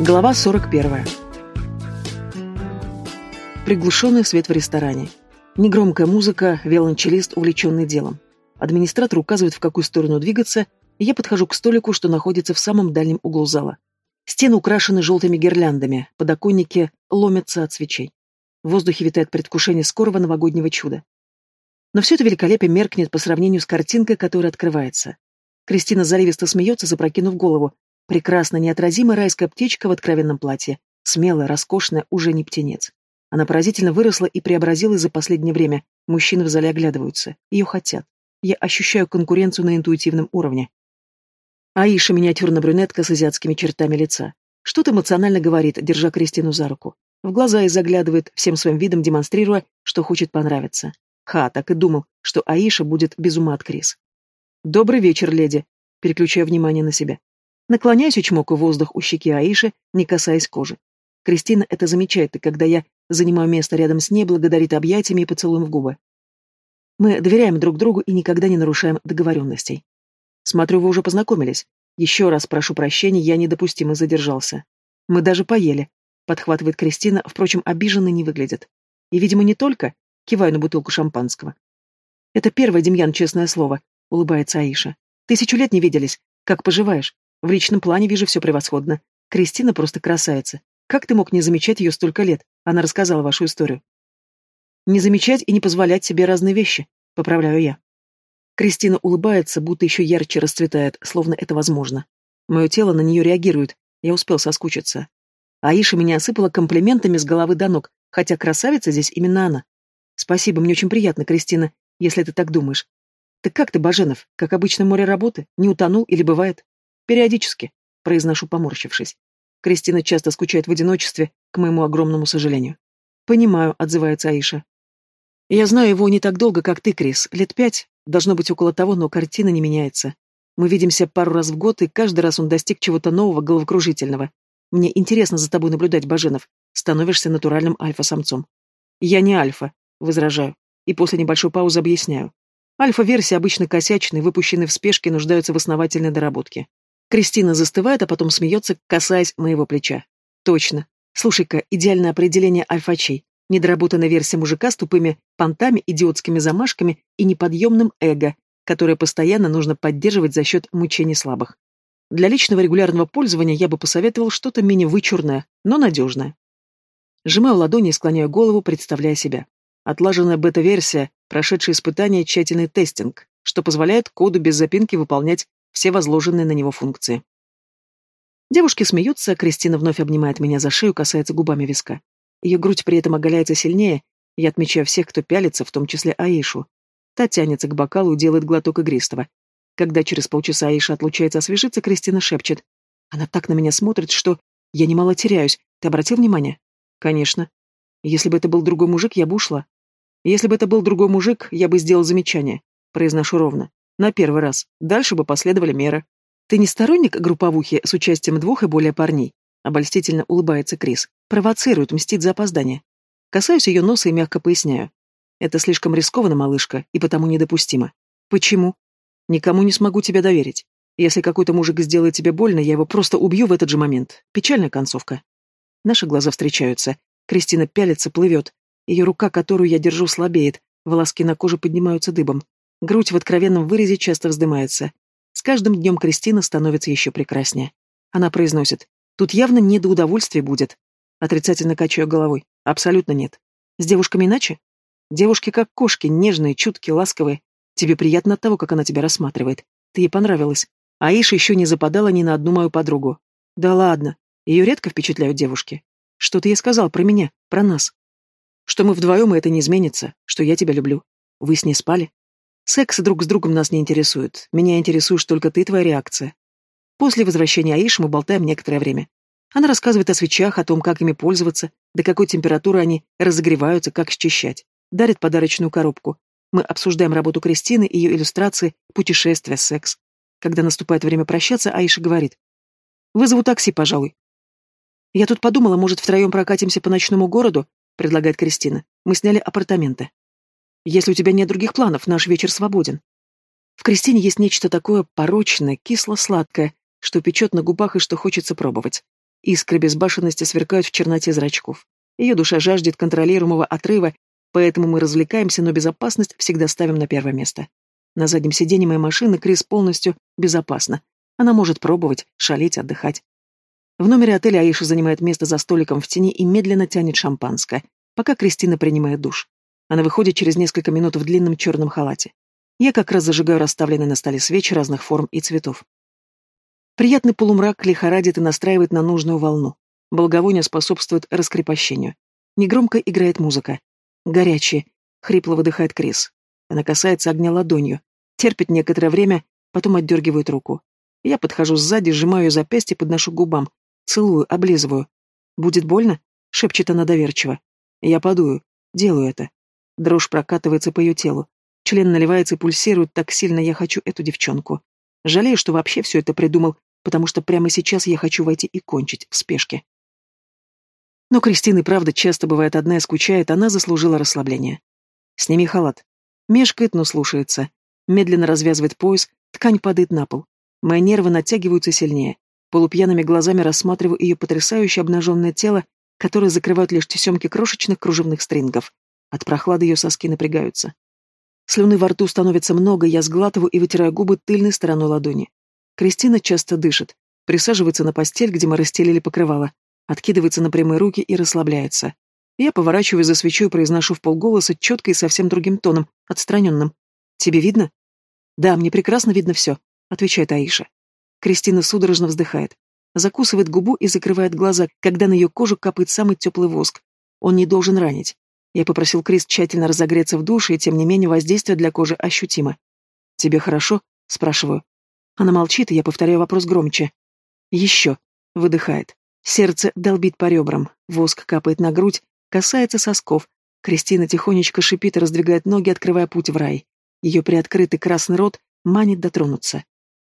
Глава 41. Приглушенный свет в ресторане. Негромкая музыка, виолончелист, увлеченный делом. Администратор указывает, в какую сторону двигаться, и я подхожу к столику, что находится в самом дальнем углу зала. Стены украшены желтыми гирляндами, подоконники ломятся от свечей. В воздухе витает предвкушение скорого новогоднего чуда. Но все это великолепие меркнет по сравнению с картинкой, которая открывается. Кристина заливисто смеется, запрокинув голову. Прекрасно неотразимая райская птичка в откровенном платье. Смелая, роскошная, уже не птенец. Она поразительно выросла и преобразилась за последнее время. Мужчины в зале оглядываются. Ее хотят. Я ощущаю конкуренцию на интуитивном уровне. Аиша миниатюрная брюнетка с азиатскими чертами лица. Что-то эмоционально говорит, держа Кристину за руку. В глаза и заглядывает, всем своим видом демонстрируя, что хочет понравиться. Ха, так и думал, что Аиша будет без ума от Крис. «Добрый вечер, леди», переключая внимание на себя. Наклоняюсь и чмокаю воздух у щеки Аиши, не касаясь кожи. Кристина это замечает, и когда я занимаю место рядом с ней, благодарит объятиями и поцелуем в губы. Мы доверяем друг другу и никогда не нарушаем договоренностей. Смотрю, вы уже познакомились. Еще раз прошу прощения, я недопустимо задержался. Мы даже поели. Подхватывает Кристина, впрочем, обиженно не выглядит. И, видимо, не только. Киваю на бутылку шампанского. Это первое, Демьян, честное слово. Улыбается Аиша. Тысячу лет не виделись. Как поживаешь? В личном плане вижу все превосходно. Кристина просто красавица. Как ты мог не замечать ее столько лет? Она рассказала вашу историю. Не замечать и не позволять себе разные вещи, поправляю я. Кристина улыбается, будто еще ярче расцветает, словно это возможно. Мое тело на нее реагирует, я успел соскучиться. Аиша меня осыпала комплиментами с головы до ног, хотя красавица здесь именно она. Спасибо, мне очень приятно, Кристина, если ты так думаешь. Так как ты, Баженов, как обычно море работы? Не утонул или бывает? Периодически, произношу, поморщившись. Кристина часто скучает в одиночестве, к моему огромному сожалению. Понимаю, отзывается Аиша. Я знаю его не так долго, как ты, Крис, лет пять, Должно быть около того, но картина не меняется. Мы видимся пару раз в год, и каждый раз он достиг чего-то нового, головокружительного. Мне интересно за тобой наблюдать, Баженов. Становишься натуральным альфа-самцом. Я не альфа, возражаю. И после небольшой паузы объясняю. Альфа-версии обычно косячные, выпущенные в спешке, нуждаются в основательной доработке. Кристина застывает, а потом смеется, касаясь моего плеча. Точно. Слушай-ка, идеальное определение альфачей. Недоработанная версия мужика с тупыми понтами, идиотскими замашками и неподъемным эго, которое постоянно нужно поддерживать за счет мучений слабых. Для личного регулярного пользования я бы посоветовал что-то менее вычурное, но надежное. Сжимаю ладони и склоняю голову, представляя себя. Отлаженная бета-версия, прошедшая испытание тщательный тестинг, что позволяет коду без запинки выполнять все возложенные на него функции. Девушки смеются, Кристина вновь обнимает меня за шею, касается губами виска. Ее грудь при этом оголяется сильнее, я отмечаю всех, кто пялится, в том числе Аишу. Та тянется к бокалу и делает глоток игристого. Когда через полчаса Аиша отлучается освежиться, Кристина шепчет. Она так на меня смотрит, что я немало теряюсь. Ты обратил внимание? Конечно. Если бы это был другой мужик, я бы ушла. Если бы это был другой мужик, я бы сделал замечание. Произношу ровно. На первый раз. Дальше бы последовали меры. Ты не сторонник групповухи с участием двух и более парней? Обольстительно улыбается Крис. Провоцирует, мстит за опоздание. Касаюсь ее носа и мягко поясняю. Это слишком рискованно, малышка, и потому недопустимо. Почему? Никому не смогу тебя доверить. Если какой-то мужик сделает тебе больно, я его просто убью в этот же момент. Печальная концовка. Наши глаза встречаются. Кристина пялится, плывет. Ее рука, которую я держу, слабеет. Волоски на коже поднимаются дыбом. Грудь в откровенном вырезе часто вздымается. С каждым днем Кристина становится еще прекраснее. Она произносит. Тут явно не до удовольствия будет. Отрицательно качаю головой. Абсолютно нет. С девушками иначе? Девушки как кошки, нежные, чуткие, ласковые. Тебе приятно от того, как она тебя рассматривает. Ты ей понравилась. Аиша еще не западала ни на одну мою подругу. Да ладно. Ее редко впечатляют девушки. Что ты ей сказал про меня, про нас? Что мы вдвоем, и это не изменится, что я тебя люблю. Вы с ней спали? Секс друг с другом нас не интересует. Меня интересуешь только ты и твоя реакция. После возвращения Аиши мы болтаем некоторое время. Она рассказывает о свечах, о том, как ими пользоваться, до какой температуры они разогреваются, как счищать. Дарит подарочную коробку. Мы обсуждаем работу Кристины, ее иллюстрации, путешествия, секс. Когда наступает время прощаться, Аиша говорит. «Вызову такси, пожалуй». «Я тут подумала, может, втроем прокатимся по ночному городу?» — предлагает Кристина. «Мы сняли апартаменты». «Если у тебя нет других планов, наш вечер свободен». В Кристине есть нечто такое порочное, кисло-сладкое, что печет на губах и что хочется пробовать. Искры безбашенности сверкают в черноте зрачков. Ее душа жаждет контролируемого отрыва, поэтому мы развлекаемся, но безопасность всегда ставим на первое место. На заднем сиденье моей машины Крис полностью безопасна. Она может пробовать, шалить, отдыхать. В номере отеля Аиша занимает место за столиком в тени и медленно тянет шампанское, пока Кристина принимает душ. Она выходит через несколько минут в длинном черном халате. Я как раз зажигаю расставленные на столе свечи разных форм и цветов. Приятный полумрак лихорадит и настраивает на нужную волну. Благовоние способствует раскрепощению. Негромко играет музыка. Горячее. Хрипло выдыхает Крис. Она касается огня ладонью. Терпит некоторое время, потом отдергивает руку. Я подхожу сзади, сжимаю ее запястье, подношу губам. Целую, облизываю. «Будет больно?» — шепчет она доверчиво. Я подую. Делаю это. Дрожь прокатывается по ее телу. Член наливается и пульсирует так сильно, я хочу эту девчонку. Жалею, что вообще все это придумал, потому что прямо сейчас я хочу войти и кончить в спешке. Но Кристина правда часто бывает одна и скучает, она заслужила расслабление. Сними халат. Мешкает, но слушается. Медленно развязывает пояс, ткань падает на пол. Мои нервы натягиваются сильнее. Полупьяными глазами рассматриваю ее потрясающее обнаженное тело, которое закрывают лишь тесемки крошечных кружевных стрингов. От прохлады ее соски напрягаются. Слюны во рту становится много, я сглатываю и вытираю губы тыльной стороной ладони. Кристина часто дышит, присаживается на постель, где мы расстелили покрывало, откидывается на прямые руки и расслабляется. Я поворачиваю за свечу и произношу в полголоса четко и совсем другим тоном, отстраненным. «Тебе видно?» «Да, мне прекрасно видно все», — отвечает Аиша. Кристина судорожно вздыхает, закусывает губу и закрывает глаза, когда на ее кожу капает самый теплый воск. Он не должен ранить. Я попросил Крис тщательно разогреться в душе, и тем не менее воздействие для кожи ощутимо. «Тебе хорошо?» — спрашиваю. Она молчит, и я повторяю вопрос громче. «Еще», — выдыхает. Сердце долбит по ребрам, воск капает на грудь, касается сосков. Кристина тихонечко шипит и раздвигает ноги, открывая путь в рай. Ее приоткрытый красный рот манит дотронуться.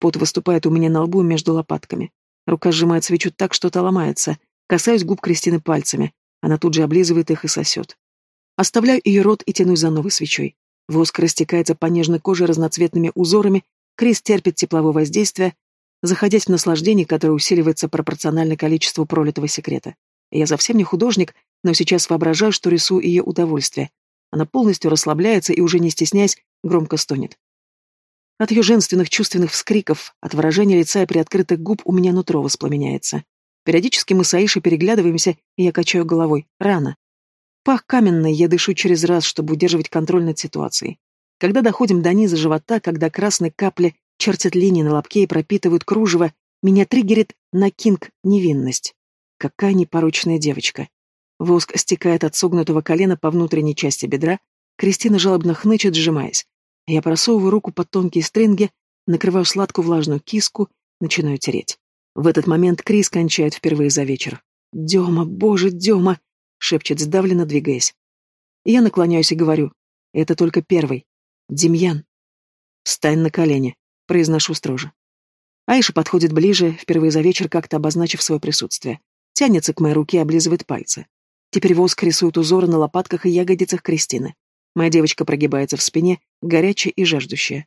Пот выступает у меня на лбу между лопатками. Рука сжимает свечу так, что-то ломается. Касаюсь губ Кристины пальцами. Она тут же облизывает их и сосет. Оставляю ее рот и тянусь за новой свечой. Воск растекается по нежной коже разноцветными узорами, Крис терпит тепловое воздействие, заходясь в наслаждение, которое усиливается пропорционально количеству пролитого секрета. Я совсем не художник, но сейчас воображаю, что рисую ее удовольствие. Она полностью расслабляется и, уже не стесняясь, громко стонет. От ее женственных чувственных вскриков, от выражения лица и приоткрытых губ у меня нутро воспламеняется. Периодически мы с Аишей переглядываемся, и я качаю головой. Рано. Пах каменный, я дышу через раз, чтобы удерживать контроль над ситуацией. Когда доходим до низа живота, когда красные капли чертят линии на лобке и пропитывают кружево, меня триггерит на кинг невинность. Какая непорочная девочка. Воск стекает от согнутого колена по внутренней части бедра, Кристина жалобно хнычет, сжимаясь. Я просовываю руку под тонкие стринги, накрываю сладкую влажную киску, начинаю тереть. В этот момент Крис кончает впервые за вечер. «Дема, боже, Дема!» — шепчет сдавленно, двигаясь. Я наклоняюсь и говорю. «Это только первый. Демьян». «Встань на колени», — произношу строже. Айша подходит ближе, впервые за вечер как-то обозначив свое присутствие. Тянется к моей руке и облизывает пальцы. Теперь воск рисует узоры на лопатках и ягодицах Кристины. Моя девочка прогибается в спине, горячая и жаждущая.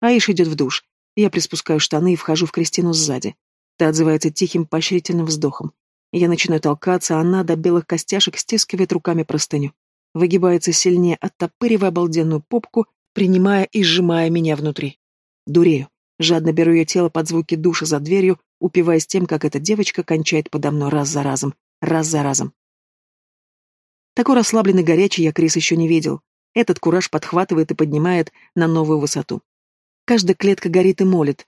Аиша идет в душ. Я приспускаю штаны и вхожу в Кристину сзади. Та отзывается тихим поощрительным вздохом. Я начинаю толкаться, а она до белых костяшек стискивает руками простыню. Выгибается сильнее, оттопыривая обалденную попку, принимая и сжимая меня внутри. Дурею. Жадно беру ее тело под звуки душа за дверью, упиваясь тем, как эта девочка кончает подо мной раз за разом, раз за разом. Такой расслабленный горячий я Крис еще не видел. Этот кураж подхватывает и поднимает на новую высоту. Каждая клетка горит и молит,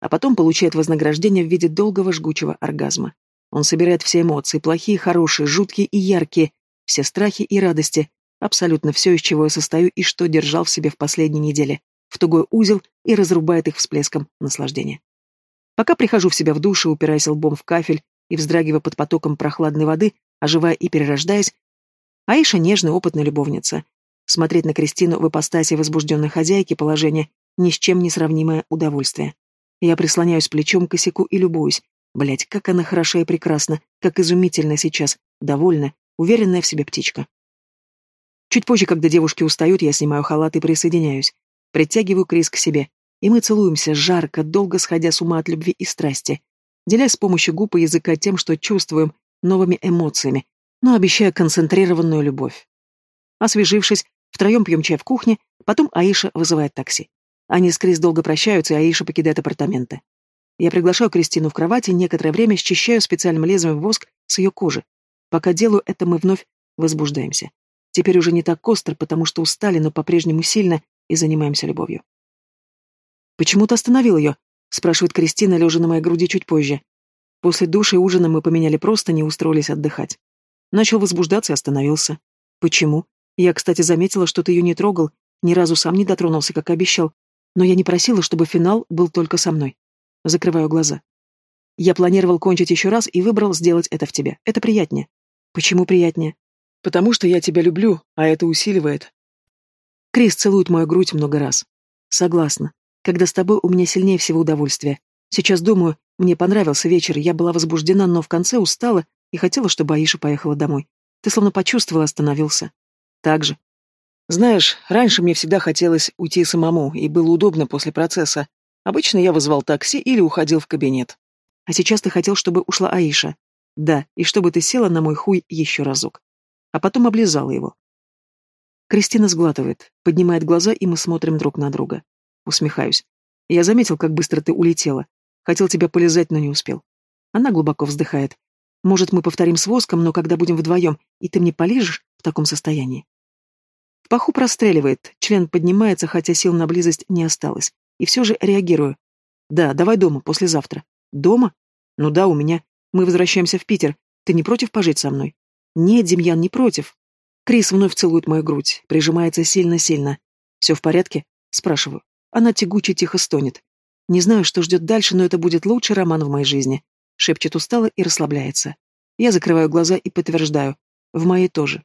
а потом получает вознаграждение в виде долгого жгучего оргазма. Он собирает все эмоции, плохие, хорошие, жуткие и яркие, все страхи и радости, абсолютно все, из чего я состою и что держал в себе в последней неделе, в тугой узел и разрубает их всплеском наслаждения. Пока прихожу в себя в душе, упираясь лбом в кафель и вздрагивая под потоком прохладной воды, оживая и перерождаясь, Аиша нежная, опытная любовница. Смотреть на Кристину в ипостаси возбужденной хозяйки положения ни с чем не сравнимое удовольствие. Я прислоняюсь плечом к косяку и любуюсь, Блять, как она хороша и прекрасна, как изумительно сейчас, довольна, уверенная в себе птичка. Чуть позже, когда девушки устают, я снимаю халат и присоединяюсь. Притягиваю Крис к себе, и мы целуемся, жарко, долго сходя с ума от любви и страсти. делясь с помощью губ и языка тем, что чувствуем, новыми эмоциями, но обещая концентрированную любовь. Освежившись, втроем пьем чай в кухне, потом Аиша вызывает такси. Они с Крис долго прощаются, и Аиша покидает апартаменты. Я приглашаю Кристину в кровать и некоторое время счищаю специальным лезвием воск с ее кожи. Пока делаю это, мы вновь возбуждаемся. Теперь уже не так остро, потому что устали, но по-прежнему сильно и занимаемся любовью. «Почему ты остановил ее?» — спрашивает Кристина, лежа на моей груди чуть позже. После души и ужина мы поменяли просто, не устроились отдыхать. Начал возбуждаться и остановился. Почему? Я, кстати, заметила, что ты ее не трогал, ни разу сам не дотронулся, как обещал. Но я не просила, чтобы финал был только со мной. Закрываю глаза. Я планировал кончить еще раз и выбрал сделать это в тебе. Это приятнее. Почему приятнее? Потому что я тебя люблю, а это усиливает. Крис целует мою грудь много раз. Согласна. Когда с тобой у меня сильнее всего удовольствия. Сейчас думаю, мне понравился вечер, я была возбуждена, но в конце устала и хотела, чтобы Аиша поехала домой. Ты словно почувствовал, остановился. Так же. Знаешь, раньше мне всегда хотелось уйти самому, и было удобно после процесса. Обычно я вызвал такси или уходил в кабинет. А сейчас ты хотел, чтобы ушла Аиша. Да, и чтобы ты села на мой хуй еще разок а потом облизала его. Кристина сглатывает, поднимает глаза, и мы смотрим друг на друга. Усмехаюсь. Я заметил, как быстро ты улетела. Хотел тебя полизать, но не успел. Она глубоко вздыхает. Может, мы повторим с воском, но когда будем вдвоем, и ты мне полижешь в таком состоянии? В паху простреливает, член поднимается, хотя сил на близость не осталось. И все же реагирую. Да, давай дома, послезавтра. Дома? Ну да, у меня. Мы возвращаемся в Питер. Ты не против пожить со мной? «Нет, Демьян, не против». Крис вновь целует мою грудь, прижимается сильно-сильно. «Все в порядке?» Спрашиваю. Она тягуче тихо стонет. «Не знаю, что ждет дальше, но это будет лучший роман в моей жизни», шепчет устало и расслабляется. Я закрываю глаза и подтверждаю. В моей тоже.